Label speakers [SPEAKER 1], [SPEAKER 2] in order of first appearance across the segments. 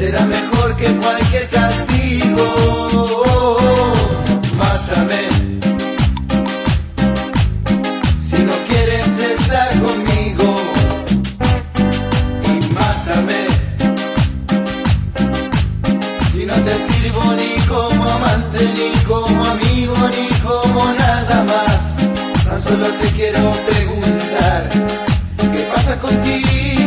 [SPEAKER 1] que cualquier castigo. Mátame. Si no quieres estar conmigo. Y mátame. Si no te sirvo ni como amante, ni como amigo, ni como nada más. Tan solo te quiero preguntar, ¿qué pasa contigo?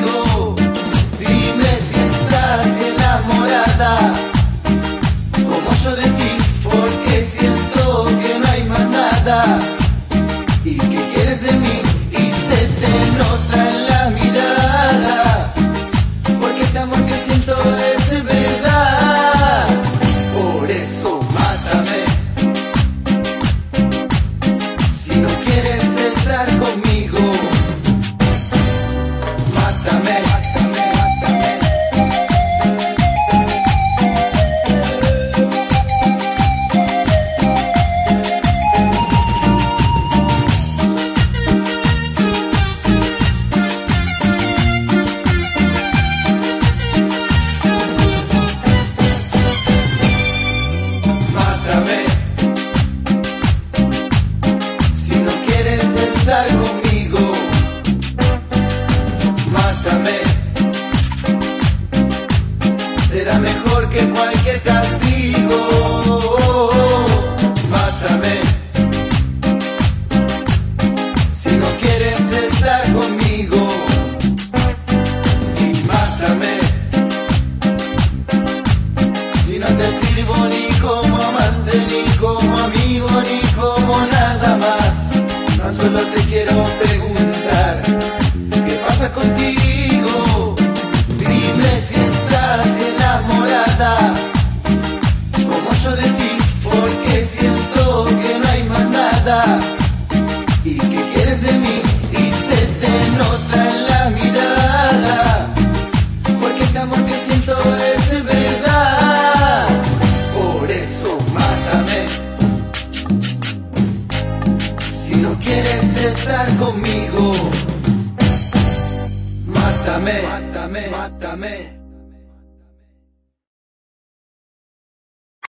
[SPEAKER 1] Cualquier castigo. Mátame. Si no quieres estar conmigo, y mátame. Si no te sirvo ni como amante, ni como amigo, ni como nada más. Tan solo te Y se te nota en la mirada. Porque este amor que siento es de verdad. Por eso mátame. Si no quieres estar conmigo, mátame, mátame, mátame.